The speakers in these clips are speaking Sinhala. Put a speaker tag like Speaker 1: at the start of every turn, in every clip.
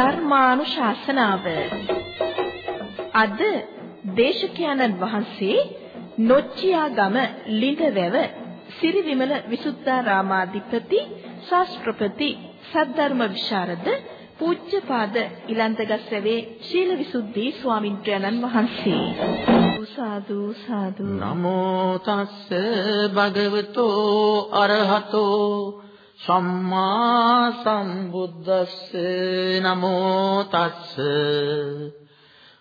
Speaker 1: ධර්මානුශාසනාව. අද දේශකයන්න් වහන්සේ නොච්චියාගම ලිඳවැව සිරිවිමල විසුද්ධාරාමාධිපති ශාස්ත්‍රපති සද්ධර්ම විශාරද පූජ්‍යපාද ඉලන්තගස්සවේ ශීලවිසුද්ධි ස්වාමින්ත්‍රයන්න් වහන්සේ. සාදු සාදු.
Speaker 2: නමෝ තස්ස භගවතෝ අරහතෝ සම්මා සම්බුද්දස්ස නමෝ තස්ස.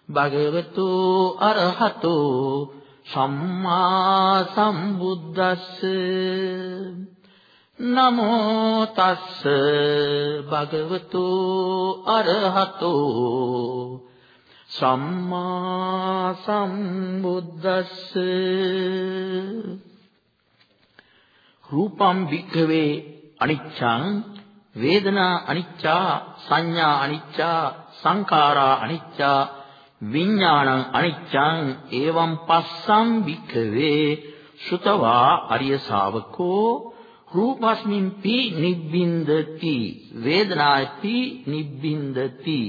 Speaker 2: භගවතු අරහතෝ සම්මා සම්බුද්දස්ස. නමෝ තස්ස. භගවතු අරහතෝ සම්මා සම්බුද්දස්ස. රූපම් වික්ඛවේ අනිච්ඡං වේදනා අනිච්චා සංඥා අනිච්චා සංඛාරා අනිච්චා විඥානං අනිච්ඡං එවං පස්සම් වික්ඛවේ සුතවා අරිය ශාවකෝ රූපස්මින් පි නිබ්බින්දති වේදනායති නිබ්බින්දති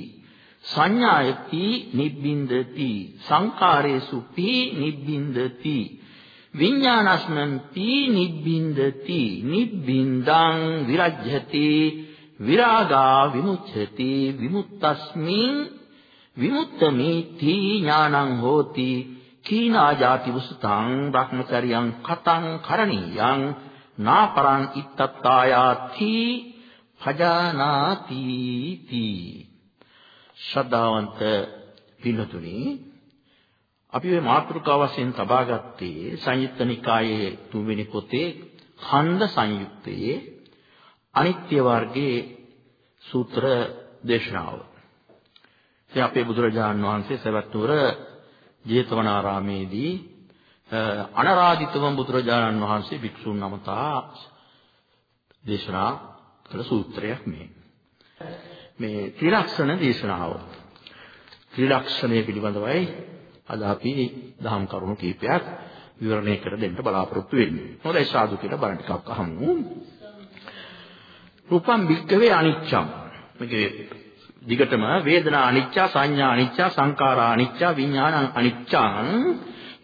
Speaker 2: සංඥායති නිබ්බින්දති සංකාරේසු පි නිබ්බින්දති විඥානස්මන් පි නිබ්බින්දති නිබ්බින්දං විරජ්‍යති විරාගා විමුච්ඡති විමුක්තස්මින් විමුක්තමේති ඥානං හෝති කීනා ජාති වසුතං බ්‍රහ්මචරියං කතං කරණීයං නාපරං ඉත්තත්තායාති භජානාති තී. ශ්‍රද්ධාවන්ත පින්තුනි අපි මේ මාතෘකාව වශයෙන් තබා ගත්තේ සංයුත්ත නිකායේ තුන්වෙනි පොතේ ඛණ්ඩ සංයුත්තේ අනිත්‍ය වර්ගයේ සූත්‍ර දේශනාව. ඉතින් අපේ බුදුරජාණන් වහන්සේ සවැත් නුවර ජේතවනාරාමේදී අනරාධිතව බුදුරජාණන් වහන්සේ භික්ෂුන් නමතා දේශනා කළ සූත්‍රයක් මේ. මේ ත්‍රිලක්ෂණ දේශනාව. ත්‍රිලක්ෂණය පිළිබඳවයි අද අපි දහම් කරුණු කීපයක් විවරණය කර දෙන්න බලාපොරොත්තු වෙන්නේ. හොඳයි සාදු කියලා බණ ටිකක් අහමු. රූපම් භික්කවේ අනිච්චම්. මේකේ දිගටම වේදනා අනිච්චා සංඥා අනිච්චා සංකාරා අනිච්චා විඥාන අනිච්චං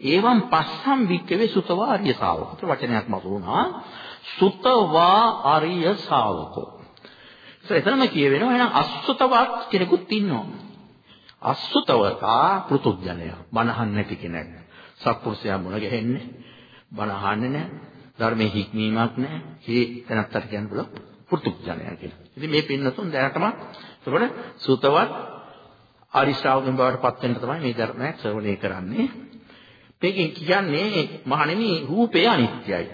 Speaker 2: ඒවම් පස්සම් භික්කවේ සුතවා ආර්ය ශාවක. වචනයක් මතුණා. සුතවා ආර්ය ශාවකෝ. එතනම කියවෙනවා එහෙනම් අසුතවත් කෙනෙකුත් ඉන්නවා. අසුතවතා පෘතුජනය බණහන් නැති කෙනෙක්. සත්පුරුෂයා මුණ ගැහෙන්නේ බණ අහන්නේ නැහැ. ධර්මයේ හික්මීමක් නැහැ. මේ තැනත්තට කියන්න පුළුවන් පෘතුජනය කියලා. ඉතින් මේ පින්නතුන් දැනටම ඒකවල සුතවත් ආරි ශ්‍රාවකයන් බවට පත් වෙන්න තමයි මේ ධර්මය ශ්‍රවණය කරන්නේ. මේකෙන් කියන්නේ මහණෙනි රූපය අනිත්‍යයි.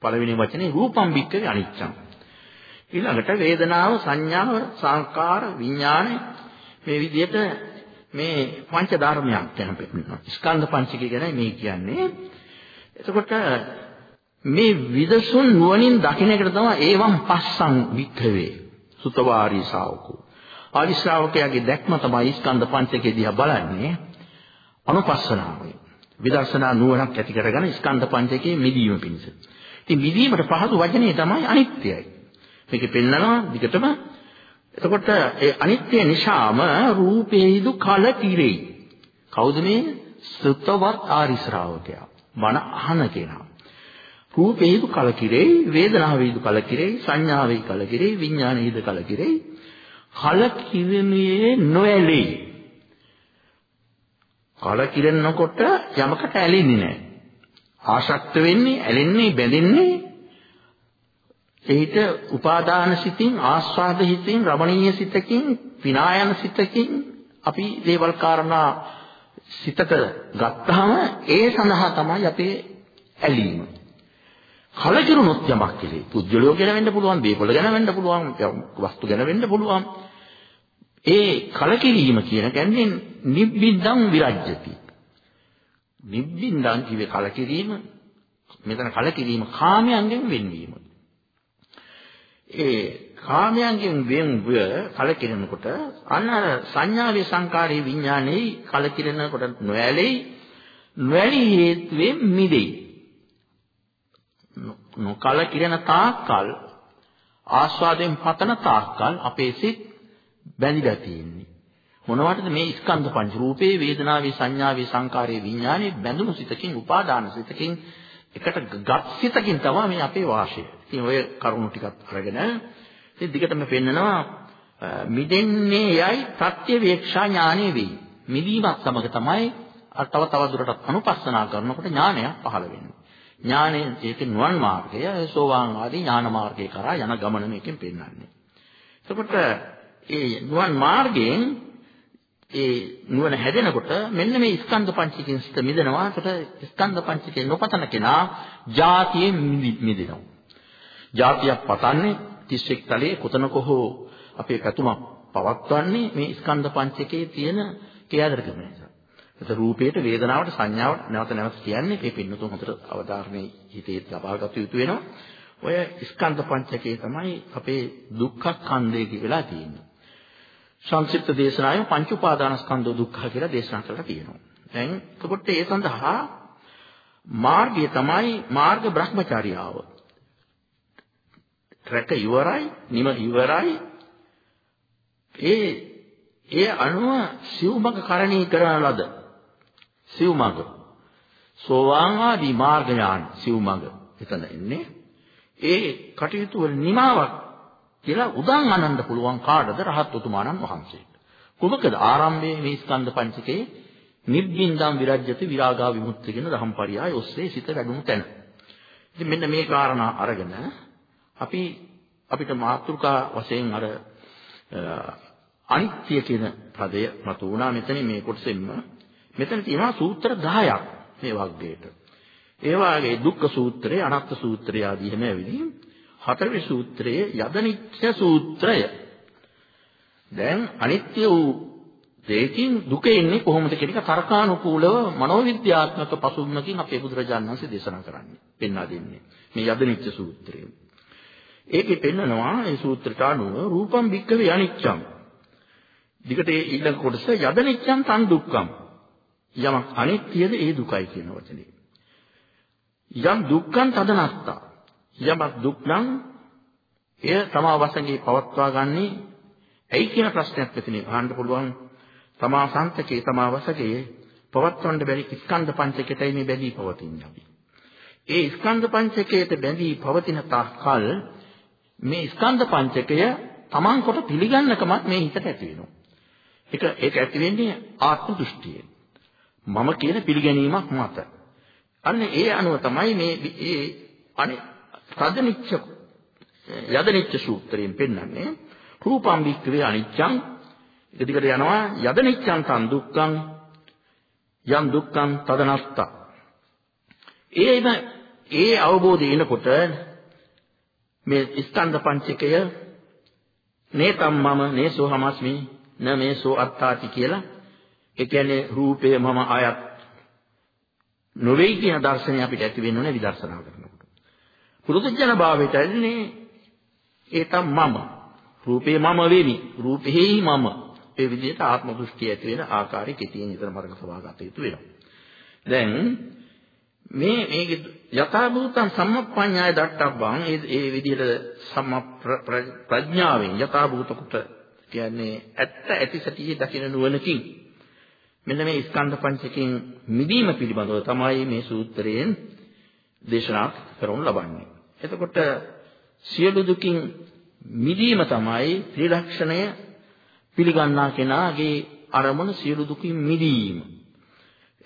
Speaker 2: පළවෙනි වචනේ රූපම් බික්කේ අනිච්චං. ඊළඟට වේදනාව සංඥාව සංකාර විඥාන මේ විදිහට මේ පංච ධර්මයක් ගැන පෙන්නනවා. ස්කන්ධ පංචකය ගැන මේ කියන්නේ. එතකොට මේ විදසුන් නුවණින් දකින්න එකට තමයි ඒවම් පස්සං වික්‍රවේ සුතවාරි ශාවකෝ. ආදි ශ්‍රාවකයාගේ දැක්ම තමයි ස්කන්ධ පංචකය දිහා බලන්නේ අනුපස්සනාවයි. විදර්ශනා නුවණක් ඇති කරගෙන ස්කන්ධ පංචකයේ මිදීම පිණිස. ඉතින් මිදීමට පහසු වචනේ තමයි අනිත්‍යයි. මේකේ පෙන්නනවා දිගටම එතකොට ඒ අනිත්‍ය නිසාම රූපේයිදු කල කිරෙයි. කවුද මේ? සුත්තවත් ආරි ශ්‍රාවකයා. මන අහන කෙනා. රූපේයිදු කල කිරෙයි, වේදනාවේයිදු කල කිරෙයි, සංඥාවේයි කල කිරෙයි, විඥානේයිදු කල කිරෙයි. කල කිරෙන්නේ නොඇලෙයි. කල කිරෙනකොට යමකට ඇලෙන්නේ නැහැ. ආශක්ත වෙන්නේ, ඇලෙන්නේ, බැඳෙන්නේ එහිට උපාදාන සිතින් ආස්වාද හිතින් රමණීය සිතකින් විනායන සිතකින් අපි දේවල් කාරණා සිතට ගත්තාම ඒ සඳහා තමයි අපේ ඇලීම. කලකිරුණොත් යමක් කෙරේ. පුද්ගලයෝ ගැන වෙන්න පුළුවන්, දේපොළ ගැන වෙන්න පුළුවන්, වස්තු ගැන වෙන්න පුළුවන්. ඒ කලකිරීම කියන කියන්නේ නිබ්බින්දං විරජ්‍යති. නිබ්බින්දං කිව්වේ කලකිරීම. මෙතන කලකිරීම කාමයන්ගෙන් වෙන්වීම. ඒ කාමයන්ගෙන් වෙන්ව කලකිරෙනකොට අන්න අර සංඥාවේ සංකාරයේ විඥානයේ කලකිරෙනකොට නොඇලෙයි නොඇලී හේතුවෙන් මිදෙයි. නොකලකිරෙන තාක්කල් ආස්වාදයෙන් පතන තාක්කල් අපේ සිත් බැඳිලා තියෙන්නේ. මොනවටද මේ ස්කන්ධ පංච රූපේ වේදනාවේ සංඥාවේ සංකාරයේ විඥානේ බැඳුණු සිතකින් උපාදාන සිතකින් එකට ගත් සිතකින් තමයි මේ අපේ වාසය. ඉතින් ඔය කරුණු ටිකත් අරගෙන ඉතින් දිගටම පෙන්නනවා මිදෙන්නේ යයි ප්‍රත්‍ය වේක්ෂා ඥානෙ වෙයි. මිදීමත් සමග තමයි තව තව දුරටත් අනුපස්සනා කරනකොට ඥානයක් පහළ වෙන්නේ. ඥානය ඒක නුවන් මාර්ගය සෝවාන් ආදී ඥාන මාර්ගයේ කරා යන ගමන මේකෙන් පෙන්වන්නේ. එතකොට ඒ නුවන් මාර්ගයෙන් ඒ නුවණ හැදෙනකොට මෙන්න මේ ස්කන්ධ පංචකයෙන් සිත මිදෙනවා. එතකොට ස්කන්ධ පංචකයෙන් නොපතන කෙනා ජාතියෙන් මිදෙනවා. ජාතියක් පතන්නේ 31 තලයේ කොතනක හෝ අපේ පැතුමක් පවත්වන්නේ මේ ස්කන්ධ පංචකයේ තියෙන ක්‍රියාදරකම නිසා. ඒක රූපේට වේදනාවට සංඥාවට නැවත නැවත කියන්නේ මේ පින්නතුන් හොඳට අවධාරණය හිතේ ලබාගත යුතු වෙනවා. ඔය ස්කන්ධ පංචකයේ තමයි අපේ දුක්ඛ ඛණ්ඩය කියලා තියෙන්නේ. සංක්ෂිප්ත දේශනාවේ පංච උපාදානස්කන්ධ දුක්ඛ කියලා දේශනා කරලා තියෙනවා. දැන් එතකොට ඒ සඳහා මාර්ගය තමයි මාර්ග බ්‍රහ්මචාරියාව. රැක ඉවරයි, නිම ඉවරයි. ඒ ඒ අනුව සිව්මඟ කරණී කරන ලද සිව්මඟ සෝවාන් ආදී මාර්ග ඥාන සිව්මඟ එතන ඉන්නේ ඒ කටයුතු වල නිමාවක් කියලා උදන් අනන්න පුළුවන් කාටද රහත් උතුමාණන් වහන්සේට. කුමකද ආරම්භයේ මේ ස්කන්ධ පංචකේ නිබ්බින්දම් විරජ්‍යති විරාගා විමුක්ති කියන ධම්පරියාය ඔස්සේ සිත වැඩුණු තැන. ඉතින් මෙන්න මේ කාරණා අරගෙන අපි අපිට මාතෘකා වශයෙන් අර අනිත්‍ය කියන පදය මතු වුණා මෙතන මේ කොටසෙන්ම මෙතන තියෙනවා සූත්‍ර 10ක් මේ වර්ගයට. ඒ වාගේ දුක්ඛ සූත්‍රය, අනාත්ම සූත්‍රය ආදී හැම වෙලෙම හතරවෙනි සූත්‍රයේ යදනිච්ඡ සූත්‍රය. දැන් අනිත්‍ය වූ දෙයකින් දුක එන්නේ කොහොමද කියන එක තර්කානුකූලව මනෝවිද්‍යාත්මක පසුබිමකින් අපේ බුදුරජාණන් වහන්සේ දේශනා කරන්නේ. පෙන්වා දෙන්නේ. මේ යදනිච්ඡ සූත්‍රය. ඒකේ පෙන්නනවා මේ සූත්‍රයට අනුව රූපම් වික්කවේ අනිච්ඡම්. දිගට ඒ ඊළඟ කොටස යදනිච්ඡම් තන් දුක්ඛම්. යමක් අනිත්‍යද ඒ දුකයි කියන වචනේ. යම් දුක්ඛං තදනත්තා යමක් දුක් නම් එය තමා වශයෙන් පවත්වා ගන්නේ ඇයි කියන ප්‍රශ්නයක් මෙතන අහන්න පුළුවන් තමා සංතකේ තමා වශයෙන් පවත්වන්න බැරි ස්කන්ධ පංචකයටයි මේ බැඳී පවතින්නේ අපි. ඒ ස්කන්ධ පංචකයට බැඳී පවතින තාක්කල් මේ ස්කන්ධ පංචකය තමන් කොට පිළිගන්නකමත් මේ හිතට ඇති වෙනවා. ඒක ඒක ඇති වෙන්නේ ආත්ම දෘෂ්ටියෙන්. මම කියන පිළිගැනීමක් මත. අන්න ඒ අනුව තමයි මේ ඒ අනේ තදනිච්ච යදනිච්ච සූත්‍රයෙන් පෙන්වන්නේ රූපම් වික්‍රේ අනිච්ඡං. එක දිගට යනවා යදනිච්ඡං තන් දුක්ඛං යම් දුක්ඛං තදනස්ත ඒම ඒ අවබෝධය එනකොට මේ ස්කන්ධ පංචකය නේතම් මම නේසෝ හමස්මි න මේසෝ අත්තාති කියලා. ඒ කියන්නේ රූපය මම ආයත් නොවේ කියන දර්ශනය අපිට ඇති වෙන්න ඕනේ විදර්ශනා කරනකොට. පුරුදුජන භාවයට ඇන්නේ ඒ තම මම. රූපේ මම වෙමි. රූපෙහි මම. ඒ විදිහට ආත්ම දෘෂ්ටිය ඇති වෙන ආකාරي කෙටියෙන් විතර මරක සවාගත යුතු වෙනවා. දැන් මේ මේක යථාභූතං සම්මප්පඤ්ඤාය දට්ටබ්බං ඒ ඒ විදිහට සම්ම ප්‍රඥාවෙන් යථාභූත කොට කියන්නේ ඇත්ත ඇති සතියේ දකින නුවණකින් මෙන්න මේ ස්කන්ධ පංචකයෙන් මිදීම පිළිබඳව තමයි මේ සූත්‍රයෙන් දේශනා කරනු ලබන්නේ. එතකොට සියලු දුකින් මිදීම තමයි ත්‍රිලක්ෂණය පිළිගන්නා කෙනාගේ අරමුණ සියලු දුකින් මිදීම.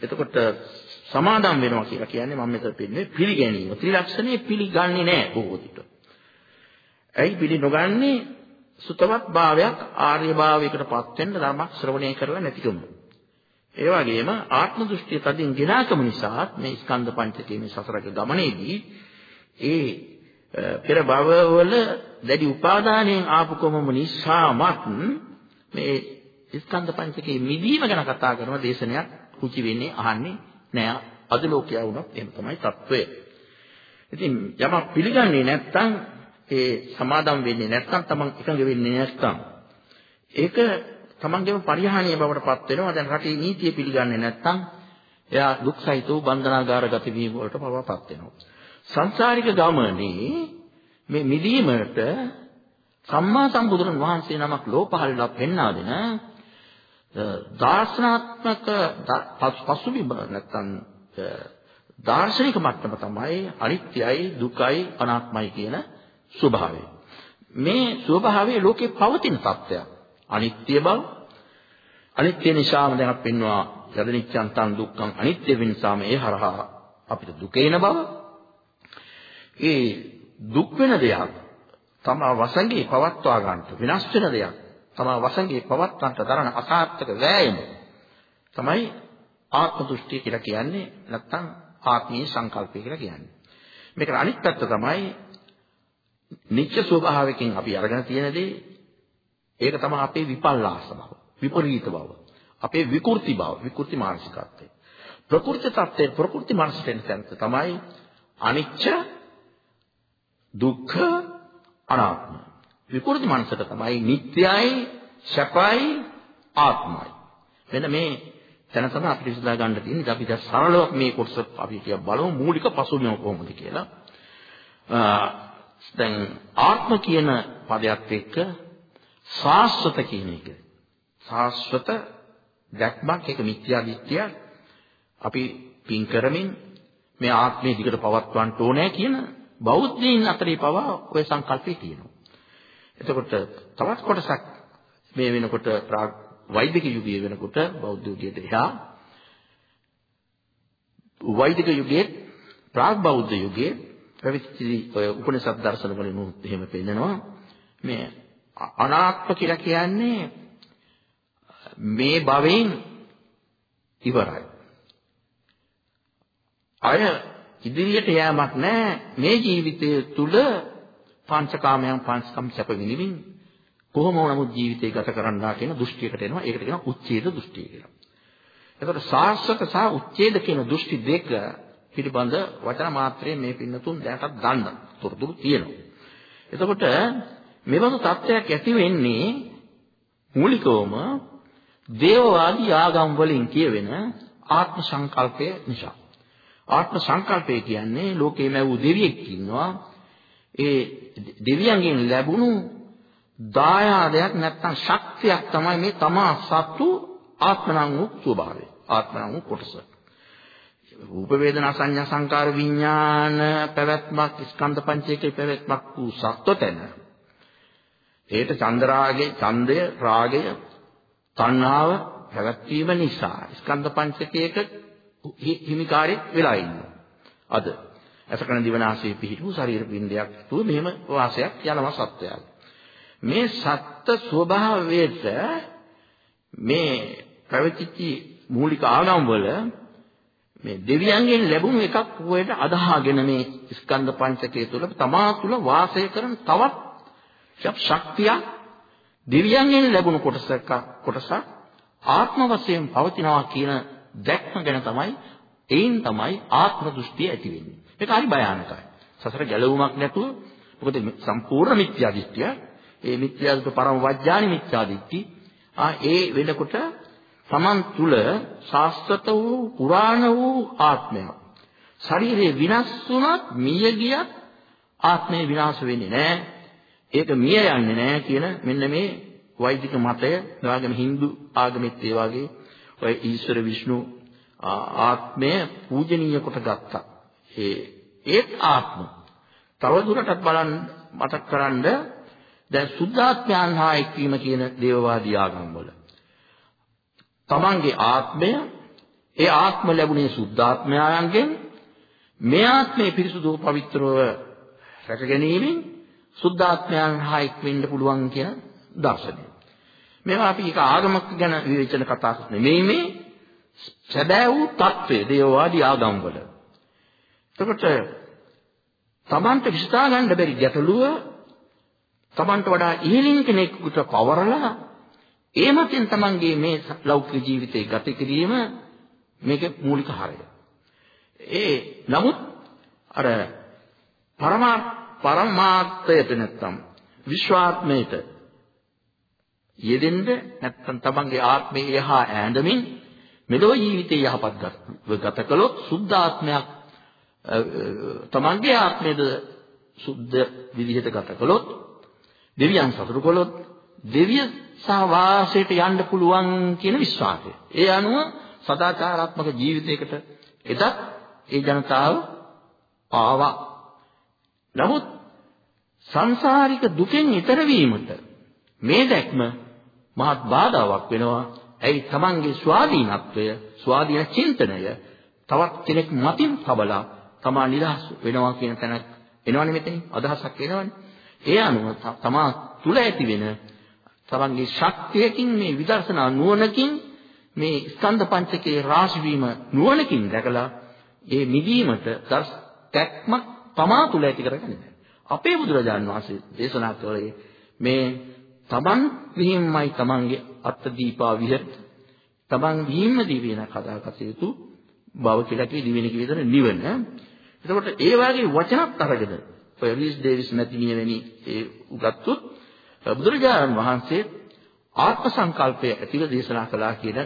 Speaker 2: එතකොට සමාදම් වෙනවා කියලා කියන්නේ මම මෙතන පෙන්නේ පිළිගැනීම. ත්‍රිලක්ෂණය පිළිගන්නේ නැහැ බොහෝ විට. ඇයි පිළි නොගන්නේ සුතවත් භාවයක් ආර්ය භාවයකටපත් වෙන්න ධර්මයක් ශ්‍රවණය කරලා නැතිකම. ඒ වගේම ආත්ම දෘෂ්ටිය තදින් ගෙනාකම නිසා මේ ස්කන්ධ පංචකයේ මේ සතරක ගමනේදී ඒ පෙර භවවල දැඩි උපාදානයෙන් ආපු කොමම නිසාමත් මේ ස්කන්ධ පංචකයේ මිදීම ගැන කතා කරන දේශනයක් කුචි වෙන්නේ අහන්නේ නෑ අද ලෝකයා වුණත් එහෙම තමයි తත්වය. ඉතින් යමක් පිළිගන්නේ නැත්නම් ඒ සමාදම් වෙන්නේ නැත්නම් තමන් එකඟ වෙන්නේ නැත්නම් ඒක තමන්ගේම පරිහානිය බවට පත් වෙනවා. දැන් රටේ නීතිය පිළිගන්නේ නැත්නම් එයා දුක්සහිත වූ බන්ධනාගාරගත වීම වලට පවා පත් වෙනවා. සංසාරික ගමනේ මේ මිදීමට සම්මා සම්බුදුරන් වහන්සේ නමක් ලෝපහළලා පෙන්වා දෙන දාර්ශනාත්මක පසුබිම නැත්තම් දාර්ශනික මට්ටම තමයි අනිත්‍යයි දුකයි අනාත්මයි කියන ස්වභාවය. මේ ස්වභාවය ලෝකේ පවතින තත්ත්වයක්. අනිත්‍ය බව අනිත්‍ය නිසාම දැන් අපි පෙන්වනවා යදනිච්ඡන් තන් දුක්ඛං අනිත්‍ය වෙනසාම ඒ හරහා අපිට දුක එන බව. ඒ දුක් වෙන දෙයක් තමා වසඟේ පවත්වා ගන්නට විනාශ වෙන දෙයක් තමා වසඟේ පවත්වන්නට දරන අසාර්ථක වෑයම තමයි ආත්ම දෘෂ්ටිය කියලා කියන්නේ නැත්නම් ආත්මීය සංකල්පය කියලා කියන්නේ. මේකට අනිත් පැත්ත තමයි නිත්‍ය ස්වභාවයෙන් අපි අරගෙන තියෙන දේ ඒක තමයි අපේ විපල්ලාස බව, විපරීත බව, අපේ විකෘති බව, විකෘති මානසිකත්වය. ප්‍රකෘති තත්ත්වයේ ප්‍රකෘති මානසිකයෙන් තමයි අනිච්ච දුක්ඛ අනාත්ම. විකෘති මනසට තමයි නිට්ටයයි, සැපයි, ආත්මයි. මෙන්න මේ තැන තමයි අපිට විසඳා ගන්න තියෙන්නේ. අපි දැන් සරලව මේ කොටස අපි කිය බලමු මූලික පසුබිම කොහොමද කියලා. දැන් ආත්ම කියන පදයක් එක්ක සාස්වත කියන එක. සාස්වත දැක්මක් ඒක මිත්‍යා දිට්ඨිය. අපි පින් කරමින් මේ ආත්මය දිගට පවත්වන්න ඕනේ කියන බෞද්ධයින් අතරේ පවා ওই සංකල්පය තියෙනවා. එතකොට තවත් කොටසක් මේ වෙනකොට වෛදික යුගයේ වෙනකොට බෞද්ධ යුගයට එහා වෛදික යුගයේ ප්‍රාග් බෞද්ධ යුගයේ පැවිදි ඔය උපනිෂද් දර්ශන වලින් උත් එහෙම පෙන්නනවා මේ අනාත්ම කියලා කියන්නේ මේ භවෙන් ඉවරයි. අය ඉදිරියට යෑමක් නැහැ මේ ජීවිතය තුල පංචකාමයන් පංචකම් සැප විඳින්න කොහොම නමුත් ජීවිතය ගත කරන්නා කියන දෘෂ්ටියකට එනවා ඒකට කියනවා උච්ඡේද දෘෂ්ටිය කියලා. එතකොට සාස්වත සහ උච්ඡේද කියන දෘෂ්ටි දෙක පිළිබඳ වචන මාත්‍රයෙන් මේ පින්නතුන් දැනටත් දන්න තොරතුරු තියෙනවා. එතකොට මෙබඳු තත්ත්වයක් ඇති වෙන්නේ මූලිකවම දේවවාදී ආගම් වලින් කියවෙන ආත්ම සංකල්පය නිසා. ආත්ම සංකල්පය කියන්නේ ලෝකේම වූ දෙවියෙක් ඉන්නවා. ඒ දෙවියන්ගෙන් ලැබුණු දායාදයක් නැත්නම් ශක්තියක් තමයි මේ තමා සතු ආත්මනම් වූ ස්වභාවය. ආත්මනම් වූ කොටස. රූප වේදනා සංඥා සංකාර විඥාන පැවැත්මක් ස්කන්ධ පංචකයේ පැවැත්මක් වූ සත්වතන. ඒට චන්දරාගේ ඡන්දය රාගය තණ්හාව පැවැත්වීම නිසා ස්කන්ධ පංචකයක හිමිකාරයෙක් වෙලා ඉන්නවා. අද අසකන දිවනාසයේ පිහිටු ශරීර පින්ඩයක් තුව මෙහෙම වාසයක් යනවා සත්‍යයක්. මේ සත්ත්ව ස්වභාවයට මේ පැවතිච්ච මූලික ආගම් වල මේ දෙවියන්ගෙන් ලැබුණු එකක් වලට අදාහගෙන මේ ස්කන්ධ පංචකය තුළ තමා තුළ වාසය කරන තවත් ශක්තිය දෙවියන්ගෙන් ලැබුණු කොටසක් කොටසක් ආත්ම වශයෙන් පවතිනවා කියන දැක්ම ගැන තමයි එයින් තමයි ආත්ම දෘෂ්ටිය ඇති වෙන්නේ. ඒක හරි භයානකයි. සසර ගැලවුමක් නැතුව මොකද සම්පූර්ණ මිත්‍යා දෘෂ්ටිය ඒ මිත්‍යා දෘෂ්ටි පරම වඥානි මිත්‍යා දෘෂ්ටි ආ ඒ වෙනකොට Taman තුල ශාස්ත්‍රත වූ පුරාණ වූ ආත්මයක්. ශරීරේ විනාශ වුණත් මිය ගියත් ආත්මය විනාශ වෙන්නේ නැහැ. ඒක මිය යන්නේ නැහැ කියන මෙන්න මේ වෛදික මතය, ඊළඟම Hindu ආගමෙත් ඒ වගේ ඔය ඊශ්වර විෂ්ණු ආත්මය පූජනීය කොට ගත්තා. ඒ ඒත් ආත්ම. තව දුරටත් බලන්න මතක් කරන්ඩ දැන් සුද්ධාත්මයන් හා එක්වීම කියන දේවවාදී ආගම්වල තමන්ගේ ආත්මය ඒ ආත්ම ලැබුණේ සුද්ධාත්මයන්ගෙන් මේ ආත්මේ පිරිසුදු පවිත්‍රව රැක ගැනීමෙන් සුද්ධාත්මයන් හා එක්වෙන්න පුළුවන් කියන දර්ශනය. මේවා අපි එක ආගමක් ගැන විවේචන කතා කරන්නේ නෙමෙයි මේ සැබෑ වූ தત્ත්වය දේවවාදී ආගම්වල. එතකොට තමන්ට විශ්තා ගන්න බැරි ගැටලුව තමන්ට වඩා ඉහළින් කෙනෙකුට පවරලා ඒ මතින් තමන්ගේ මේ ලෞකික ජීවිතේ ගත කිරීම මේක මූලික හරය. ඒ නමුත් අර පරමා පරමාර්ථයට නැත්තම් විශ්වාත්මයට යෙදෙන්න නැත්තම් තමන්ගේ ආත්මය එහා ඈඳමින් මෙලොව ජීවිතේ යහපත් ගත කළොත් සුද්ධ ආත්මයක් තමන්ගේ ආත්මයේද සුද්ධ විදිහට ගත කළොත් දෙවියන් සතුටු කළොත් දෙවිය සහ වාසයට යන්න පුළුවන් කියන විශ්වාසය. ඒ අනුව සදාචාරාත්මක ජීවිතයකට එදත් ඒ ජනතාව ආවා. නමුත් සංසාරික දුකෙන් ඈතර වීමට මේ දැක්ම මහත් බාධාවක් වෙනවා. ඇයි තමන්ගේ ස්වාධීනත්වය, ස්වාධීන චින්තනය තවත් කෙනෙක් මතින් පබලා තමා නිදහස් වෙනවා කියන තැනක් එනවනේ මෙතනින් අදහසක් එනවනේ. ඒ අනුව තමා තුල ඇති වෙන තමන්ගේ ශක්තියකින් මේ විදර්ශනා නුවණකින් මේ ස්කන්ධ පංචකයේ රාශි වීම නුවණකින් දැකලා ඒ මිදීමට දැක්මක් තමා තුල ඇති කරගන්න. අපේ බුදුරජාන් වහන්සේ දේශනා කළේ මේ තමන් විහිම්මයි තමන්ගේ අත්ති දීපා විහෙත් තමන් විහිම්ම දිවින කතාගත යුතු බව කියලා කිවි දිවෙන කිවිතර නිවන. එතකොට ඒ වගේ වචනත් අරගෙන ඔය රීස් ඩේවිස් මැතිණිය වෙනි ඒ උගත්තුත් බුදුරජාණන් වහන්සේ ආත්ම සංකල්පය ඇතිව දේශනා කළා කියන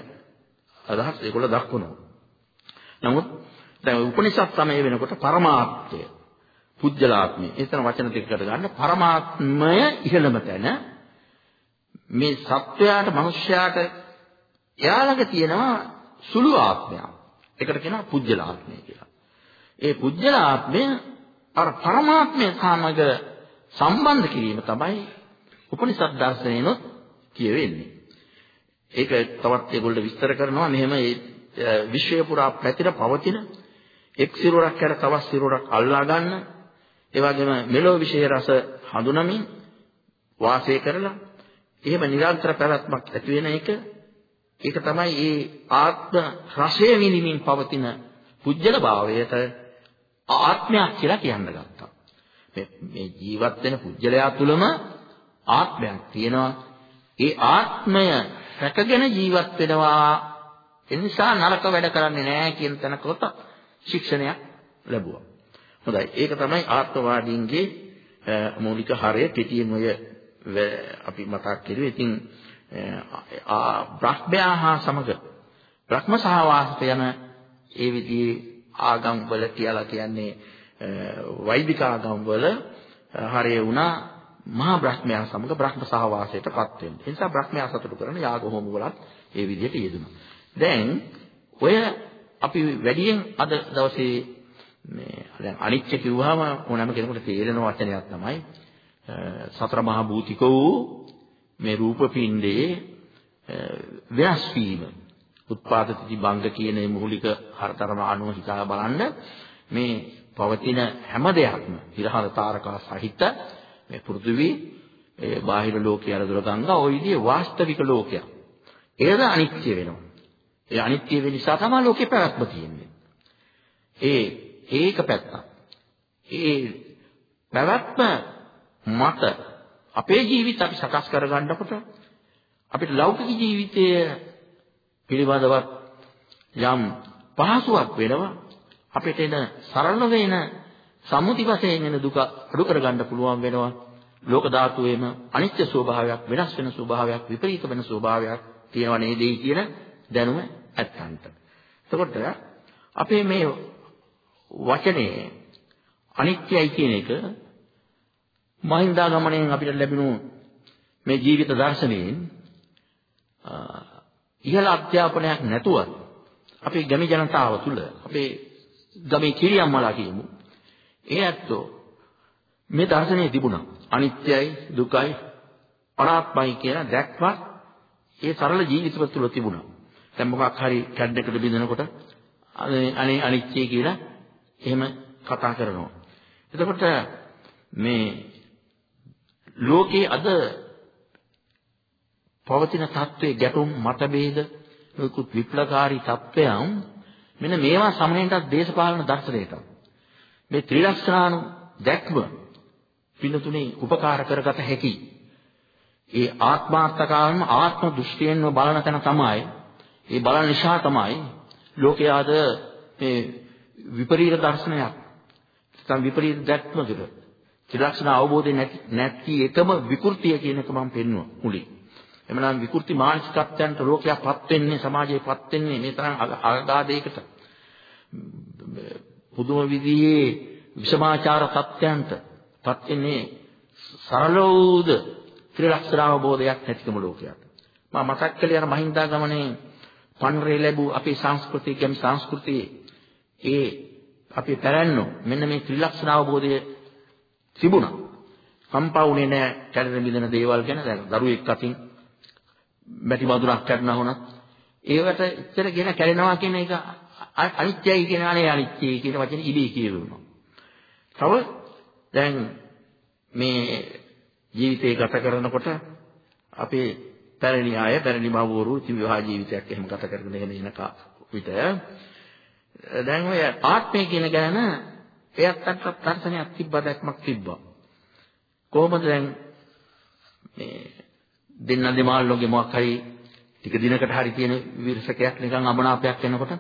Speaker 2: අදහස් ඒගොල්ලෝ දක්වනවා. නමුත් දැන් උපනිෂද් සමය වෙනකොට පරමාර්ථය පුජ්‍යලාත්මය. එතන වචන දෙකකට ගන්න පරමාත්මය ඉහළම තැන මේ සත්වයාට මිනිස්යාට එයාලඟ තියෙනවා සුළු ආත්මයක්. ඒකට කියනවා පුජ්‍යලාත්මය කියලා. ඒ පුජ්‍යලාත්මය අර පරමාත්මය සමග සම්බන්ධ කිරීම තමයි උපනිෂද් දර්ශනයනොත් කියවෙන්නේ. ඒක තවත් ඒගොල්ලෝ විස්තර කරනවා මෙහෙම මේ විශ්වය පුරා පැතිර පවතින එක් සිරුරක් කර තවත් සිරුරක් අල්ලා ගන්න ඒ වගේම මෙලෝ විශේෂ රස හඳුනමින් වාසය කරලා එහෙම නිරන්තර පැවැත්මක් ඇති වෙන එක ඒක තමයි ඒ ආත්ම රසය විඳින්මින් පවතින පුජ්‍යල භාවයට ආත්මයක් කියලා කියන්න ගත්තා. මේ මේ ජීවත් වෙන පුජ්‍යලයා තුළම ආත්මයක් තියෙනවා. ඒ ආත්මය රැකගෙන ජීවත් වෙනවා. ඒ නිසා නරක වැඩ කරන්නේ නැහැ කියන තැනකට ශික්ෂණයක් ලැබුවා. හොඳයි. ඒක තමයි ආත්මවාදීන්ගේ මූලික හරය පිටියෙන් ඔය අපි මතක් කරුවේ. ඉතින් බ්‍රහ්මයා හා සමග බ්‍රහ්ම සහවාසයට යන ඒ විදිහේ ආගම් වල කියලා කියන්නේ වෛදික ආගම් වල හරය වුණා මහා බ්‍රහ්මයා සමග බ්‍රහ්ම සහවාසයටපත් වෙන්න. ඒ නිසා බ්‍රහ්මයා සතුටු කරන යාග හෝම වලත් ඒ විදිහට යෙදුණා. දැන් ඔය අපි වැඩියෙන් අද දවසේ මේ දැන් අනිත්‍ය කිව්වහම ඕනෑම කෙනෙකුට තේරෙන වචනයක් තමයි සතර මහා භූතික වූ මේ රූප පිණ්ඩයේ වෙනස් වීම. උත්පාදති භංග කියන මේ මූලික හතරම අනුව හිතා බලන්න මේ පවතින හැම දෙයක්ම ඉරහල තාරකා සහිත මේ පෘථිවි ඒ බාහිර ලෝකයේ අරදුර ගංගා ওই විදිහේ වාස්තවික ලෝකයක්. ඒද අනිත්‍ය වෙනවා. ඒ අනිත්‍ය වෙන නිසා තමයි ලෝකේ පැවැත්ම තියෙන්නේ. ඒ ඒක පැත්තක්. ඒ පැවැත්ම මත අපේ ජීවිත අපි සකස් කරගන්නකොට අපිට ලෞකික ජීවිතය පිළිබඳව යම් පහසුවක් වෙනවා අපිට එන සරල වෙන සම්මුති වශයෙන් එන දුක අඩු කරගන්න පුළුවන් වෙනවා. ලෝක ධාතුවේම අනිත්‍ය ස්වභාවයක්, වෙනස් වෙන ස්වභාවයක්, විපරීත වෙන ස්වභාවයක් තියෙනව නේදයි කියන දැනුම ඇත්තන්ට. එතකොට අපේ මේ වචනේ අනිත්‍යයි කියන එක මහින්දාගමණයෙන් අපිට ලැබුණු මේ ජීවිත දර්ශනයෙන් ඉහළ අධ්‍යාපනයක් නැතුවත් අපේ ගමේ ජනතාව තුළ අපේ ගමේ කිරියම්මලා කියමු ඒ ඇත්තෝ මේ දර්ශනේ තිබුණා. අනිත්‍යයි, දුකයි, අනාත්මයි කියන දැක්මක් ඒ සරල ජීවිතවල තුල තිබුණා. දැන් මොකක් හරි කැඩයකට බිඳනකොට අනේ අනිත්‍ය කියලා එහෙම කතා කරනවා. එතකොට මේ ලෝකේ අද පවතින තත්ත්වයේ ගැටුම් මතභේද නොයෙකුත් විප්ලවකාරී තත්ත්වයන් මෙන්න මේවා සමනයටත් දේශපාලන දර්ශනයටත් මේ ත්‍රිලක්ෂණානු දැක්ම පින්නතුනේ උපකාර කරගත හැකි. ඒ ආත්මාර්ථකාවම ආත්ම දෘෂ්ටියෙන්ම බලන තැන තමයි ඒ බලන නිසා තමයි ලෝකයාද මේ විපරීත දර්ශනයක් නැත්නම් විපරීත දැක්ම දුර ත්‍රිලක්ෂණ අවබෝධය නැති නැති එකම විකෘතිය කියන එක මම පෙන්නුවා මුලින්. එමනම් විකෘති මානසිකත්වයන්ට ලෝකයාපත් වෙන්නේ සමාජයේපත් වෙන්නේ මේ තරම් අගාධයකට. පුදුම විදිහේ විෂමාචාර තත්ත්වයන්ට පත් වෙන්නේ සරල වූද ත්‍රිලක්ෂණ අවබෝධයක් නැතිකම ලෝකයක්. මම මතක් කළේ අර මහින්දාගමනේ පන්රේ ලැබූ අපේ සංස්කෘතිය ගැන සංස්කෘතියේ ඒ අපේ පැරැන්නෝ මෙන්න මේ ත්‍රිලක්ෂණ අවබෝධය තිබුණා. කම්පා වුණේ නැහැ කැඩෙන බිඳෙන දේවල් ගැන දැන් දරුවෙක් අතින් මැටි වදුරක් කඩනවා වුණත් ඒවට ඉතර ගෙන කැඩෙනවා කියන එක අනිත්‍යයි කියන අනේ අනිත්‍යයි කියන වචනේ ඉබේ කියවෙනවා. තව දැන් මේ ජීවිතේ ගත කරනකොට අපේ පැරණි අය පැරණි මව්වරු විවාහ ජීවිතයක් එහෙම ගත කරගෙන එහෙම එන විට දැන් ඔය ආත්මය කියන ගැන එයත් අත්ත දර්ශනයක් තිබ්බා දැක්මක් තිබ්බා. කොහොමද දැන් මේ දෙන්න දෙමාල්ලෝගේ මොකක් හරි ටික දිනකට හරි තියෙන විරසකයක් නිකන් අමනාපයක් වෙනකොට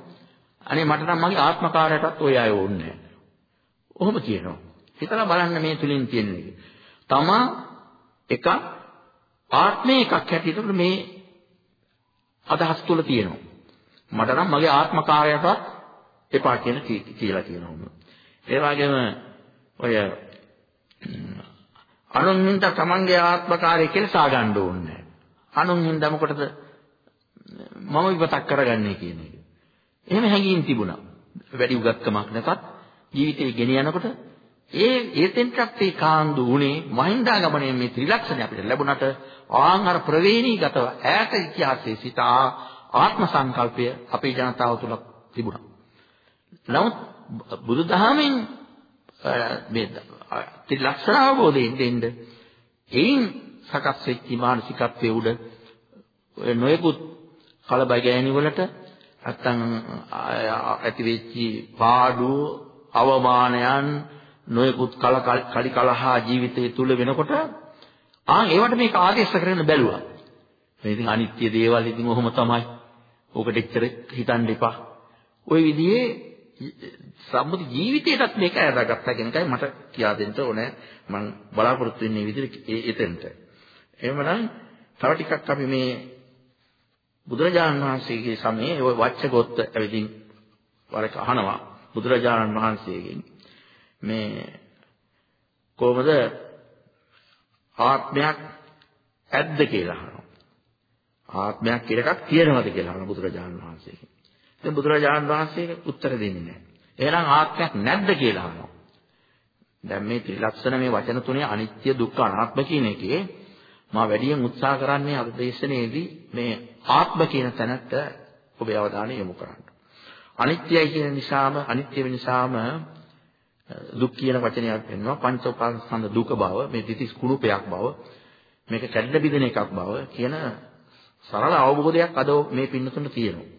Speaker 2: අනේ මට නම් මගේ ආත්මකාරයටත් ඔය අය ඕනේ නැහැ. ඔහොම කියනවා. හිතලා බලන්න මේ තුලින් තියෙන එක. තමා එක ආත්මේ එකක් හැටියට මේ අදහස් තුල තියෙනවා. මට නම් මගේ ආත්මකාරයටත් එපා කියන කියලා කියනවා. ඒ වගේම ඔය අනුන් හින්දා තමන්ගේ ආත්මකාරය කියලා සාගන්න ඕනේ අනුන් හින්දා මොකටද මම විපතක් කරගන්නේ කියන එක. එහෙම හැඟීම් තිබුණා. වැඩි උගත්කමක් නැතත් ජීවිතේ ගෙන යනකොට ඒ ඒතෙන්ටත් ඒ කාන්දු උනේ මහින්දාගමනයේ මේ ත්‍රිලක්ෂණ අපිට ලැබුණට ආන් අර ප්‍රවේණීගතව ඈත ඉතිහාසයේ සිට ආත්ම සංකල්පය අපේ ජනතාව තුළ තිබුණා. නමුත් බුදුදහමෙන් මේ ත්‍රිලක්ෂණ අවබෝධයෙන් දෙන්න එයින් සකස් වෙච්ච මානසිකත්වයේ උඩ ඔය නොයෙකුත් කලබගෑනි වලට නැත්තම් ඇති වෙච්ච පාඩු අවමානයන් නොයෙකුත් කල කලි කලහා ජීවිතයේ තුල වෙනකොට ආ ඒවට මේක ආදේශ කරගෙන බැලුවා. මේ ඉතින් අනිත්‍ය දේවල් ඉතින් ඔහොම තමයි. ඕකට එච්චර හිතන්න එපා. ওই විදිහේ සම්මුති ජීවිතයටත් මේක ඇදාගත්තා කියන එකයි මට කියා දෙන්න ඕනේ. මම බලාපොරොත්තු වෙන්නේ මේ විදිහට එතෙන්ට. එහෙමනම් තව ටිකක් අපි මේ බුදුරජාණන් වහන්සේගේ සමයේ ওই වච්චගොත්ත ඇවිදින් වරක අහනවා බුදුරජාණන් වහන්සේගෙන් මේ කොහොමද ආත්මයක් ඇද්ද කියලා අහනවා. ආත්මයක් කියලා එකක් තියෙනවද කියලා අහන බුදුරජාණන් වහන්සේගෙන්. දැන් බුදුරජාණන් වහන්සේ උත්තර දෙන්නේ නැහැ. එහෙනම් ආත්මයක් නැද්ද කියලා අහනවා. දැන් මේ ත්‍රිලක්ෂණ මේ වචන තුනේ අනිත්‍ය දුක්ඛ අනාත්ම කියන එකේ මා වැඩියෙන් උත්සාහ කරන්නේ අද දේශනාවේදී මේ ආත්ම කියන තැනට ඔබේ අවධානය යොමු කරන්න. අනිත්‍යයි කියන නිසාම අනිත්‍ය වෙන නිසාම දුක් කියන වචනයක් වෙනවා පංච උපාදානස්කන්ධ දුක බව මේ තිතිස් කුණුපයක් බව මේක කැඩෙන බිඳෙන එකක් බව කියන සරල අවබෝධයක් අද මේ පින්නතුන්ට තියෙනවා.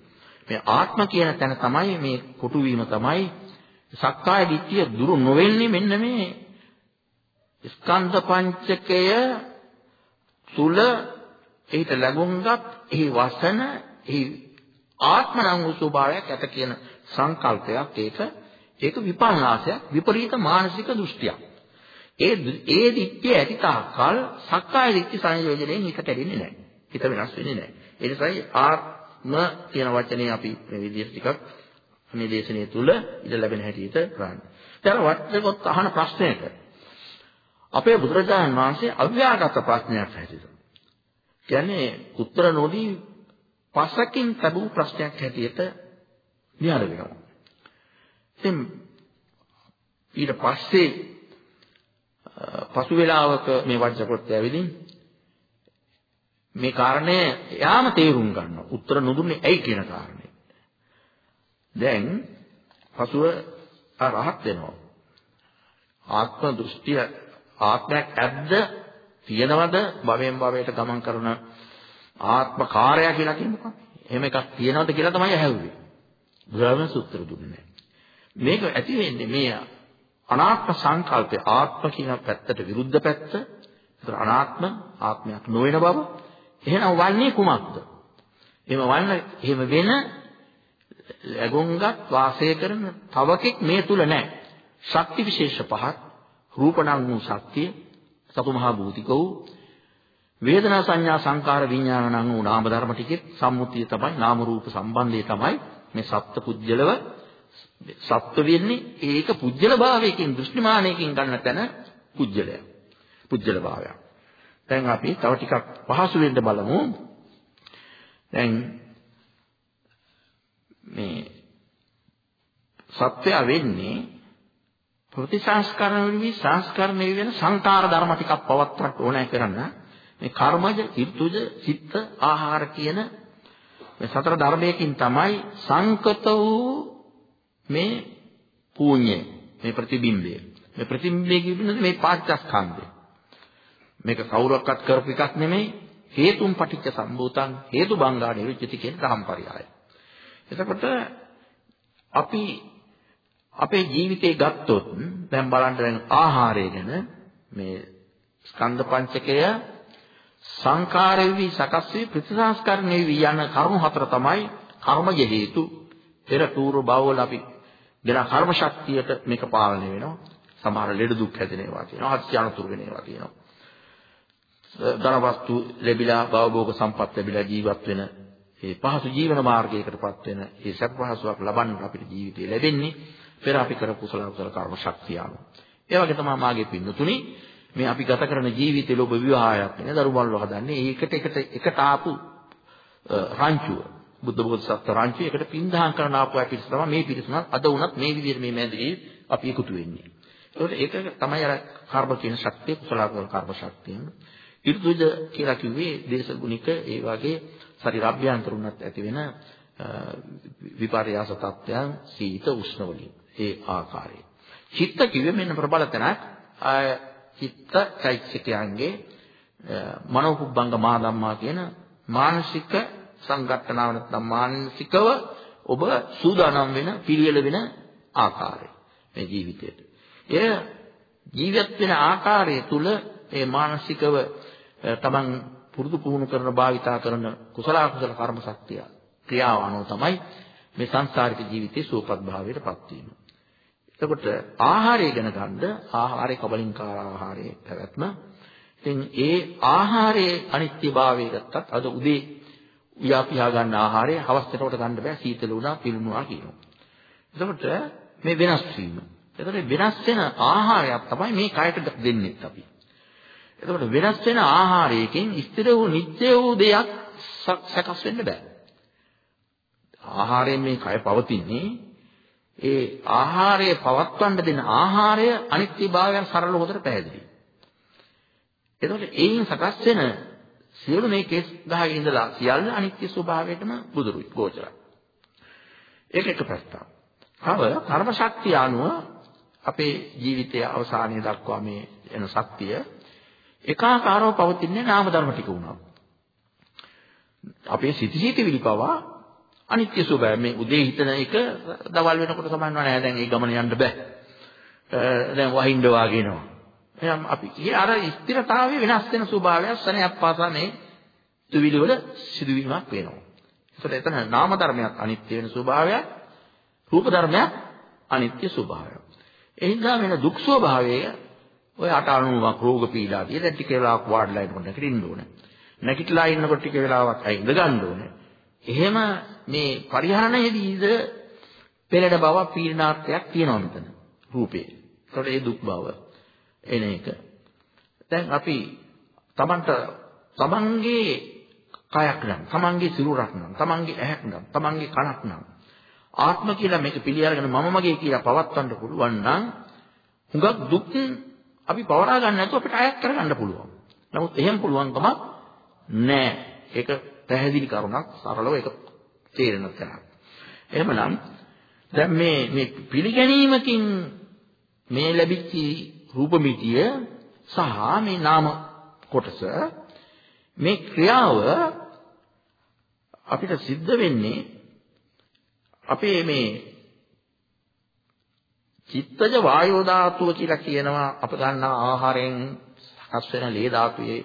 Speaker 2: මේ ආත්ම කියන තැන තමයි මේ කොටු වීම තමයි. සක්කාය දිට්ඨිය දුරු නොවෙන්නේ මෙන්න මේ ස්කන්ධ පංචකය තුල එහිට ලැබුම්ගත් එහි වසන එහි ආත්ම නම් වූ ස්වභාවයක් ඇත කියන සංකල්පයක් ඒක. ඒක විපල්ලාසයක් විපරීත මානසික දෘෂ්ටියක්. ඒ ඒ දිට්ඨිය ඇති තාක්කල් සක්කාය දිට්ඨි සංයෝජනයෙන් හිත කැඩෙන්නේ නැහැ. හිත වෙනස් වෙන්නේ නැහැ. ඒ නිසායි ආත්ම කියන වචනේ අපි මේ විදිහට ටිකක් මේ දේශනාව තුළ ඉඳ ලැබෙන හැටියට කරන්නේ. දැන් වචනකොත් අහන ප්‍රශ්නයක අපේ බුදුරජාණන් වහන්සේ අව්‍යාගත ප්‍රශ්නයක් හැටියට. කියන්නේ උත්තර නොදී පසකින් ලැබූ ප්‍රශ්නයක් හැටියට නිහඬ වෙනවා. ඉතින් ඊට පස්සේ පසු වේලාවක මේ වචනකොත් ඇවිදින් මේ කාරණය යාම තේරුම් ගන්නවා. උත්තර නොදුන්නේ ඇයි කියන කාරණේ. දැන් පසුව රහත් වෙනවා. ආත්ම දෘෂ්ටිය ආත්මයක් ඇද්ද තියෙනවද භවයෙන් භවයට ගමන් කරන ආත්ම කාර්යය කියලා කියනකම් එහෙම එකක් තියෙනවද කියලා තමයි ඇහුවේ බුදුරජාණන් සූත්‍ර දුන්නේ නැහැ මේක ඇති වෙන්නේ මේ අනාත්ම සංකල්පය ආත්ම කියන පැත්තට විරුද්ධ පැත්ත ඒතර අනාත්ම ආත්මයක් නොවන බව එහෙනම් වන්නේ කුමක්ද? එහෙම වන්න එහෙම වෙන ලැබුම්ගත් වාසය කරන තවකෙක් මේ තුල නැහැ. ශක්ති විශේෂ පහක් රූපණං වූ ශක්තිය සතු මහා භූතික වූ වේදනා සංඥා සංකාර විඥානණං වූ නාම ධර්ම ටිකෙත් සම්මුතිය තමයි නාම රූප සම්බන්ධය තමයි මේ සත්ත්ව පුජ්‍යලව සත්ත්ව වෙන්නේ ඒක පුජ්‍යල භාවයකින් දෘෂ්ටිමානයකින් ගන්න තැන පුජ්‍යලය පුජ්‍යල භාවය දැන් අපි තව ටිකක් පහසු වෙන්න බලමු. දැන් මේ සත්‍යය වෙන්නේ ප්‍රතිසංස්කරණ වෙවි සංස්කරණ වෙන සංකාර ධර්ම ටිකක් පවත්වන්න ඕනෑ කරන්න. මේ කර්මජ, ඍතුජ, චිත්ත, ආහාර කියන මේ සතර ධර්මයකින් තමයි සංකත වූ මේ පූඤ්ඤය මේ ප්‍රතිබිම්බය. මේ ප්‍රතිබිම්බය කියන්නේ මේ පාච්චස්කන්ධය. මේක කවුරක්වත් කරපු එකක් නෙමෙයි. හේතුන් පටිච්ච සම්භූතං හේතු බංගා නිරුච්චති කියන ධම්පරියාය. එතකොට අපි අපේ ජීවිතේ ගත්තොත් දැන් බලන්න දැන් ආහාරය ගැන මේ ස්කන්ධ පංචකය සංකාර වෙවි සකස් වී ප්‍රතිසංස්කරණය වී යන කර්ම හතර තමයි කර්මජ හේතු. පෙර పూర్ව භවවල අපි දෙන කර්ම ශක්තියට මේක පාලනය වෙනවා. සමහර ලෙඩ දුක් හැදෙන ඒවා තියෙනවා හත්ය අනුතුරු වෙන ඒවා තියෙනවා ධන වස්තු ලැබිලා භවභෝග සම්පත් ලැබිලා ජීවත් වෙන ඒ පහසු ජීවන මාර්ගයකටපත් වෙන ඒ සැප පහසුවක් ලබන්න අපිට ජීවිතේ ලැබෙන්නේ පෙර අපි කරපු කුසල කුසල කර්ම ශක්තිය අනුව. ඒ වගේ තමයි මාගේ පින්නතුනි මේ අපි ගත කරන ජීවිතේ ලෝභ විවාහයක් නේ දරුමල්ව හදන්නේ ඒකට එකට එකට ආපු රංචුව බුද්ධ බෝධිසත්ව රංචුව එකට පින්දහම් කරන ආපු අය පිරිස තමයි මේ පිරිස උනත් අද උනත් මේ විදිහට මේ මැදදී අපි එකතු වෙන්නේ. ඒකට ඒක තමයි අර කර්ම කියන ශක්තිය කුසල කර්ම ශක්තිය. ඍතුජ කියලා කිව්වේ දේශගුණික ඒ වගේ ශරීර අභ්‍යන්තර උනත් ඇති වෙන විපර්යාස තත්ත්වයන් සීත උෂ්ණ වලින් ඒ ආකාරය. චිත්ත කිව්වේ මෙන්න ප්‍රබල තැනක් ආය චිත්ත චෛත්‍යකයන්ගේ මනෝපුබ්බංග මා ධම්මා කියන මානසික සංගතනාව නැත්නම් මානසිකව ඔබ සූදානම් වෙන පිළිවෙල වෙන ආකාරය මේ ජීවිතයට. එය ජීවත් වෙන ආකාරය තුල ඒ මානසිකව තමන් පුරුදු පුහුණු කරන භාවිතා කරන කුසල අකුසල කර්ම ශක්තිය ක්‍රියාව අනුව තමයි මේ සංසාරික ජීවිතයේ සුවපත් භාවයටපත් වීම. එතකොට ආහාරය ගැන ගන්න ආහාරයේ කබලින්කාර ආහාරයේ පැවැත්ම. ඉතින් ඒ ආහාරයේ අනිත්‍යභාවය ගත්තත් අද උදේ උයා පියා ගන්න ආහාරය හවස් වෙනකොට ගන්න බෑ සීතල වුණා පිළුණුවා කියනවා. එතකොට මේ වෙනස් වීම. එතකොට වෙනස් වෙන ආහාරයක් තමයි මේ කයට දෙන්නේ අපි. එතකොට වෙනස් වෙන ආහාරයකින් ස්ථිර වූ නිත්‍ය වූ දෙයක් සකස් වෙන්න බෑ. ආහාරයෙන් මේ කය පවතින්නේ ඒ ආහාරය පවත්වන්න දෙන ආහාරය අනිත්‍යභාවයන් සරල හොතට පැහැදිලි. එතකොට ඒයින් සකස් වෙන සියලු මේ කේස් ගහේ ඉඳලා සියල්ල අනිත්‍ය ස්වභාවයටම බුදුරුයි ගෝචරයි. ඒක එක ප්‍රස්තාව. කව කර්ම ශක්තිය අනුව අපේ ජීවිතයේ අවසානයේ දක්වා මේ එන ශක්තිය එකාකාරව පවතින්නේ නාම ධර්ම ටික වුණා. අපේ සිතිසිතවිලි පවා අනිත්‍ය ස්වභාවය මේ උදේ හිතන එක දවල් වෙනකොට සමහරව නෑ දැන් ඒ ගමන යන්න බෑ. දැන් වහින්න වාගෙනවා. එහෙනම් අපි කිය අර ස්ථිරතාවයේ වෙනස් වෙන ස්වභාවය සනයක් පාසා මේ තුවිලි වල සිදුවීමක් වෙනවා. ඒකට එතන නාම ධර්මයක් අනිත්‍ය වෙන ස්වභාවයක් රූප ධර්මයක් අනිත්‍ය ස්වභාවයක්. එහින්දා වෙන දුක් ස්වභාවය ඔය 89ක් රෝග පීඩා කියලා ටික වෙලාවක් වාඩිලා ඉන්නකොට නැගිටින්න ඕනේ. නැගිටලා ඉන්නකොට ටික වෙලාවක් අය ඉඳ ගන්න ඕනේ. එහෙම මේ පරිහරණයේදීද පෙළෙන බව පීඩනාර්ථයක් තියෙනවා මෙතන රූපේ. ඒකට ඒ දුක් බව එන එක. දැන් අපි Tamanට Tamanගේ කයක් නම්, Tamanගේ සිරුරක් නම්, Tamanගේ ඇහැක් නම්, Tamanගේ කනක් නම් ආත්ම කියලා මේක පිළි අරගෙන මම මගේ කියලා පවත්වන්න පුළුවන් නම් හුඟක් දුක් අපි පවරා ගන්න නැතුව අපිට අයත් කරගන්න පුළුවන්. නමුත් එහෙම පුළුවන්කමක් නැහැ. ඒක පැහැදිලි කරුණක් සරලව ඒක තේරෙන තැනක්. එහෙමනම් දැන් මේ මේ පිළිගැනීමකින් මේ ලැබිච්ච රූපമിതിය සහ මේ නාම කොටස මේ ක්‍රියාව අපිට සිද්ධ වෙන්නේ අපේ මේ චිත්තජ වායෝ ධාතුව කියලා කියනවා. අප ගන්නා ආහාරයෙන් සකස් වෙන ලේ ධාතුවේ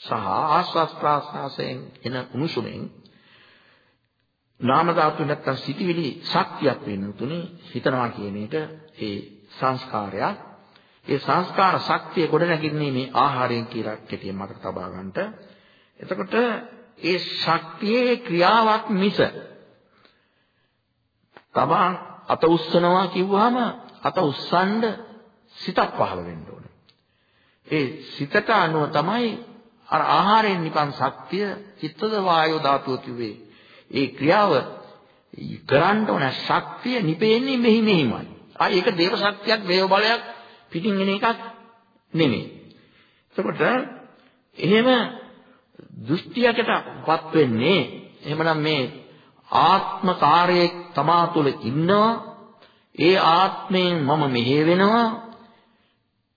Speaker 2: සහ ආස්වාස් ප්‍රාස්වාසයෙන් එන උණුසුමෙන් නාම ධාතු නැත්තම් සිටිවිලි ශක්තියක් වෙන්න තුනේ හිතනවා කියන එක ඒ සංස්කාරයක් ඒ සංස්කාර ශක්තිය ගොඩ නැගින්නේ මේ ආහාරයෙන් කියලා කෙටියෙන් මතක තබා ගන්නට. එතකොට ඒ ශක්තියේ ක්‍රියාවක් මිස තමන් අත උස්සනවා කිව්වහම අත උස්සන්න සිතක් පහළ වෙන්න ඕනේ. ඒ සිතට අනුව තමයි අර ආහාරයෙන් නිකන් ශක්තිය චිත්තද වායෝ ධාතුව කිව්වේ. ඒ ක්‍රියාව කරන්න ඕන ශක්තිය නිපෙන්නේ මෙහි මෙහිමයි. ආ ඒක දේව ශක්තියක් දේව බලයක් පිටින් එන එකක් නෙමෙයි. එතකොට එහෙම දෘෂ්ටියකටපත් වෙන්නේ එහෙමනම් මේ ආත්ම කාර්යයක් තමා තුළ ඉන්නවා ඒ ආත්මයෙන් මම මෙහෙ වෙනවා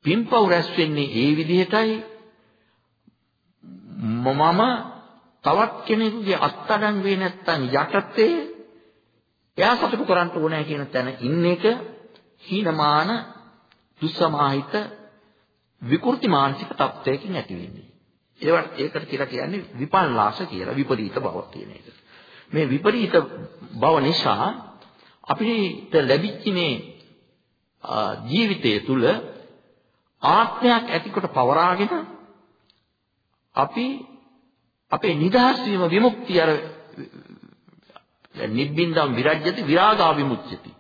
Speaker 2: පින්පව් රැස් වෙන්නේ ඒ විදිහටයි මම තවත් කෙනෙකුගේ අත්අඩංගුවේ නැත්තම් යටතේ එයා සතුටු කරන්න ඕනේ කියන තැන ඉන්න එක හීනමාන දුස්සමාහිත විකෘති මානසික තත්ත්වයකින් ඇති වෙන්නේ. ඒවට ඒකට කියලා කියන්නේ විපල්ලාස කියලා විපරීත බව කියන එක. මේ විපරීත බව නිසා අපිට ලැබිච්ච මේ ජීවිතය තුළ ආත්මයක් ඇතිකොට පවරාගෙන අපි අපේ නිදහස් වීම විමුක්තිය අර නිබ්බින්දම් විරජ්‍යති විරාගා විමුච්ඡති.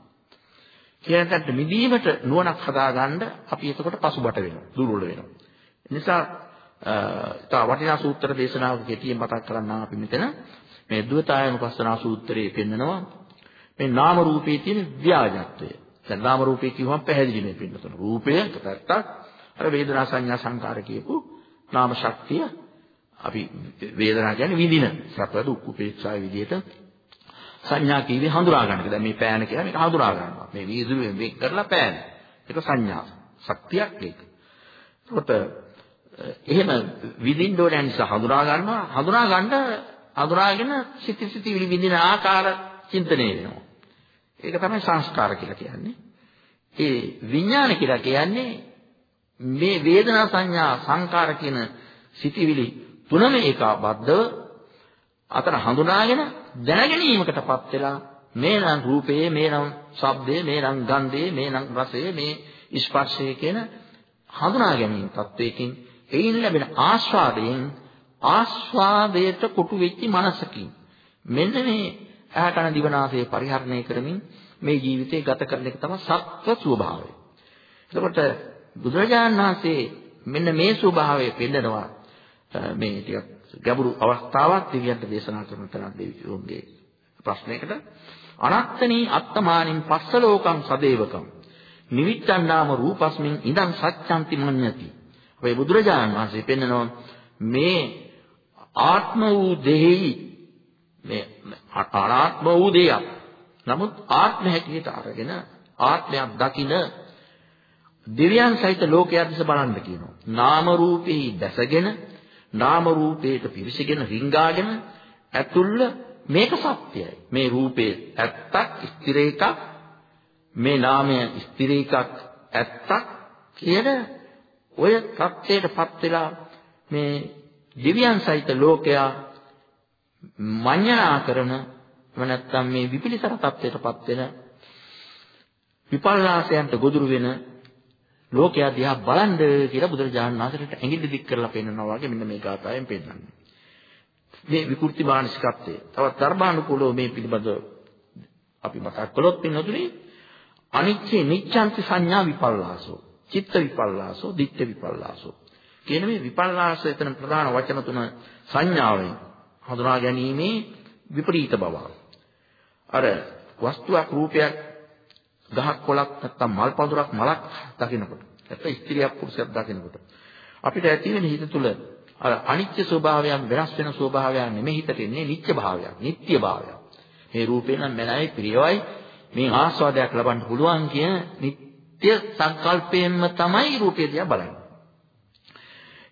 Speaker 2: කියන තැනට මිදීමට නුවණක් හදාගන්න අපි එතකොට පසුබට වෙනවා දුර්වල වෙනවා. නිසා තා වටිනා සූත්‍ර දේශනාවක කෙටියෙන් මතක් කරන්නම් අපි මෙතන. මේ ද්වතායනුපස්සනා සූත්‍රයේ පෙන්නනවා මේ නාම රූපේ තියෙන ව්‍යාජත්වය. දැන් නාම රූපේ කිව්වම පැහැදිලි මේ පින්නතන. රූපය එකපැත්තක් අර වේදනා සංඥා සංකාර කියපු නාම ශක්තිය අපි වේදනා කියන්නේ විඳින සැප දුක් උපේක්ෂා විදිහට සංඥා කීවේ හඳුනා ගන්න එක. දැන් මේ පෑන කියලා මේක හඳුනා ගන්නවා. මේ වීදුරුවෙන් වෙන් කරලා පෑන. ඒක සංඥා ශක්තියක් ඒක. ඒකට එහෙම විඳින්න ඕන නිසා හඳුනා ගන්නවා. හඳුනා ගන්න හඳුනාගෙන සිත සිතිවිලි විඳින ආකාර චින්තනය වෙනවා. ඒක තමයි සංස්කාර කියලා කියන්නේ. ඒ විඥාන කියලා කියන්නේ මේ වේදනා සංඥා සංකාර කියන සිතිවිලි තුනම ඒකාබද්ධව අතර හඳුනාගෙන දැනගැනීමකටපත් වෙලා මේනම් රූපේ මේනම් ශබ්දේ මේනම් ගන්ධේ මේනම් රසේ මේ ස්පර්ශය කියන හඳුනා ගැනීම තත්වයකින් එයින් ලැබෙන ආස්වාදයෙන් ආස්වාදයට කොටු වෙච්ච මනසකින් මෙන්න මේ ඇහැකන දිවනාසය පරිහරණය කරමින් මේ ජීවිතේ ගත කරන එක තමයි සත්ව ස්වභාවය. එතකොට බුදුරජාණන් වහන්සේ මෙන්න මේ ස්වභාවය පෙන්නනවා මේ ටිකක් ගැඹුරු අවස්ථාවක් දෙවියන්ට දේශනා කරන තරම් දෙවියන්ගේ ප්‍රශ්නයකට අනත්තනී අත්තමානින් පස්සලෝකං සදේවකම් නිවිච්ඡන්නාම රූපස්මින් ඉදං සත්‍යන්ති මඤ්ඤති. අපේ බුදුරජාණන් වහන්සේ පෙන්නනවා මේ ආත්ම වූ දෙහි මේ අනාත්ම වූ දෙයක්. නමුත් ආත්ම හැටියට අරගෙන ආත්මයක් දකින දිව්‍යයන් සහිත ලෝකයක් දිහා බලන්න කියනවා. නාම රූපෙහි දැසගෙන නාම රූපයට පිවිසගෙන රිංගාගෙන ඇතුල්ල මේක සත්‍යයි. මේ රූපේ ඇත්තක් ස්ථිර එකක් මේ නාමය ස්ථිර එකක් ඇත්තක් කියන ඔය தත්ත්වයටපත් වෙලා මේ දිව්‍යයන් සහිත ලෝකයා මඤ්ඤණා කරන එව නැත්තම් මේ විපිලිසර තත්ත්වයටපත් වෙන විපල්ලාසයන්ට ගොදුරු වෙන ලෝකයා දිහා බලන්න කියලා බුදුරජාණන් වහන්සේට ඇඟිලි දික් කරලා පෙන්නනවා වගේ මෙන්න මේ ගාථාවෙන් පෙන්නන්නේ. මේ විකෘති මානසිකත්වය. තවත් ධර්මානුකූලව මේ පිළිබඳව අපි මතක් කළොත් පින්නතුනේ අනිච්චේ නිච්ඡන්ති සංඥා විපල්ලාසෝ, චිත්ත විපල්ලාසෝ, දිට්ඨ විපල්ලාසෝ. කියන මේ විපල්ලාස එතන ප්‍රධාන වචන තුන සංඥාවෙන් හඳුනා ගැනීමේ විපරීත බව. අර වස්තුවක් රූපයක් ගහක් කොළක් නැත්තම් මල් පඳුරක් මලක් දකිනකොට නැත්නම් ස්ත්‍රියක් පුරුෂයෙක් දකිනකොට අපිට ඇති වෙන හිත තුළ අර අනිත්‍ය ස්වභාවයන් වෙනස් වෙන ස්වභාවයන් නෙමෙයි හිතට එන්නේ නිත්‍ය භාවයක්, නිට්ටය භාවයක්. මේ රූපේ නම් මනයි ප්‍රියවයි මේ ආස්වාදයක් ලබන්න පුළුවන් කියන නිත්‍ය සංකල්පයෙන්ම තමයි රූපය දිහා බලන්නේ.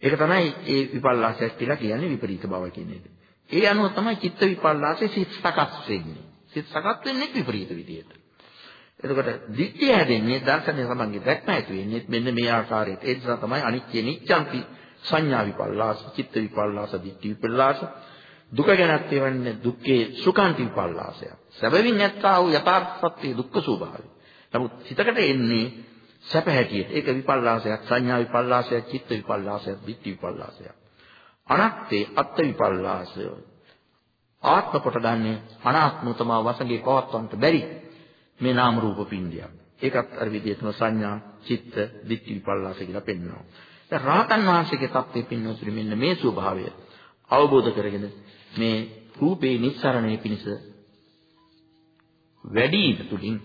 Speaker 2: ඒක තමයි ඒ විපල්ලාසයක් කියලා කියන්නේ විපරීත බව කියන එක. ඒ අනුව තමයි චිත්ත විපල්ලාසයේ සිත් සකස් වෙන්නේ. සිත් සකස් වෙන්නේ විපරීත විදියට. එතකොට දිට්ඨිය හැදෙන්නේ දර්ශනය සමග දැක්ම ඇති වෙන්නේ මෙන්න මේ ආකාරයට. ඒ නිසා තමයි අනිත්‍ය නිච්ඡන්ති සංඥා විපල්ලාස, චිත්ත විපල්ලාස, දිට්ඨි විපල්ලාස දුක ගැනත් එවන්නේ දුක්ඛේ සුඛාන්ති විපල්ලාසය. සැබවින් නැත්තා වූ යථාර්ථ සත්‍ය දුක්ඛ ස්වභාවය. නමුත් හිතකට එන්නේ සැප හැටියට. ඒක විපල්ලාසයක්, සංඥා විපල්ලාසයක්, චිත්ත විපල්ලාසයක්, දිට්ඨි විපල්ලාසයක්. අනත්තේ අත්ත්‍ය විපල්ලාසය. ආත්ම කොට ගන්නේ අනාත්මතම වසඟේ පවත්වන්නට බැරි මේ නාම රූප පින්ඩියක්. ඒකත් අර විදිහටම සංඥා, චිත්ත, දිට්ඨි විපල්ලාස කියලා පෙන්වනවා. දැන් රාතන් වහන්සේගේ தත්ත්වෙ පින්නතුනි මෙන්න මේ ස්වභාවය අවබෝධ කරගෙන මේ රූපේ නිස්සරණය පිණිස වැඩි තුලින්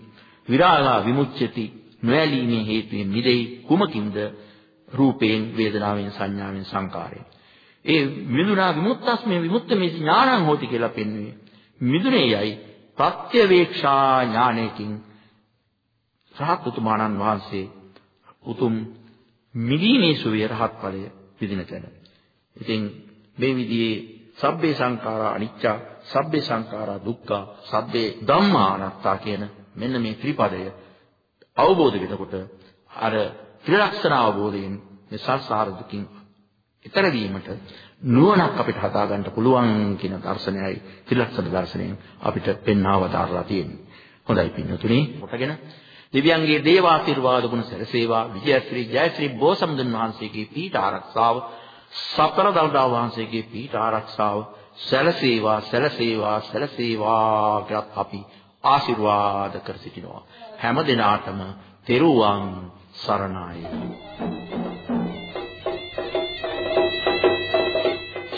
Speaker 2: විරාගා විමුච්ඡති නොයලීමේ හේතුයෙන් මිදෙයි කුමකින්ද? රූපයෙන් වේදනාවෙන් සංඥාවෙන් සංකාරයෙන්. ඒ මිදුණා විමුක්තස්මේ විමුක්තමේ ඥානං හෝති කියලා පෙන්වුවේ. මිදුනේ යයි ප්‍රත්‍යවේක්ෂා ඥානයකින් රහත් උතුමාණන් වහන්සේ උතුම් මිදීමේ සුවේ රහත් ඵලය විදින තැන. ඉතින් මේ විදිහේ සබ්බේ සංඛාරා අනිච්චා, සබ්බේ සංඛාරා දුක්ඛා, සබ්බේ ධම්මා අනාත්තා කියන මෙන්න මේ ත්‍රිපදය අවබෝධ වෙනකොට අර ත්‍රිලක්ෂණ අවබෝධයෙන් මේ සංසාර දුකින් ඈතර වීමට නුවණක් අපිට හදා ගන්න පුළුවන් කියන දර්ශනයයි ත්‍රිලක්ෂණ දර්ශනයෙන් අපිට පෙන්වවදාරලා තියෙන්නේ. හොඳයි පින්නතුනි. කොටගෙන දෙවියන්ගේ දේව ආශිර්වාද ගුණ සැලසේවා විජයශ්‍රී ජයශ්‍රී බෝසම්දුන් වහන්සේගේ පීඨ ආරක්ෂාව සතර දළදා වහන්සේගේ පීඨ ආරක්ෂාව සැලසේවා සැලසේවා සැලසේවා කියලා අපි ආශිර්වාද කර සිටිනවා. හැම දිනාටම තෙරුවන් සරණයි.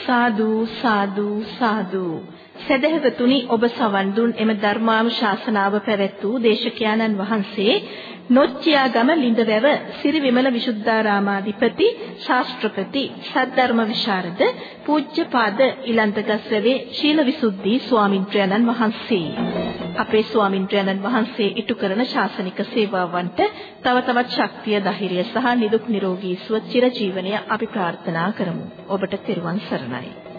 Speaker 1: සාදු සාදු සාදු. සදහවතුනි ඔබ සවන් දුන් එම ධර්මානුශාසනාව පැවැත් වූ දේශකයන්න් වහන්සේ නොච්චියාගම ලිඳවැව සිරිවිමල විසුද්ධාරාමාධිපති ශාස්ත්‍රපති සද්ධර්ම විශාරද පූජ්‍යපාද ඉලන්තගස්වැවේ ශීලවිසුද්ධි ස්වාමින්ත්‍රයන්න් වහන්සේ. අපේ ස්වාමින්ත්‍රයන්න් වහන්සේ ඉටු කරන ශාසනික සේවාවන්ට තව තවත් ශක්තිය ධෛර්යය සහ නිදුක් නිරෝගී සුව චිරජීවනය අපි ප්‍රාර්ථනා කරමු. ඔබට තෙරුවන් සරණයි.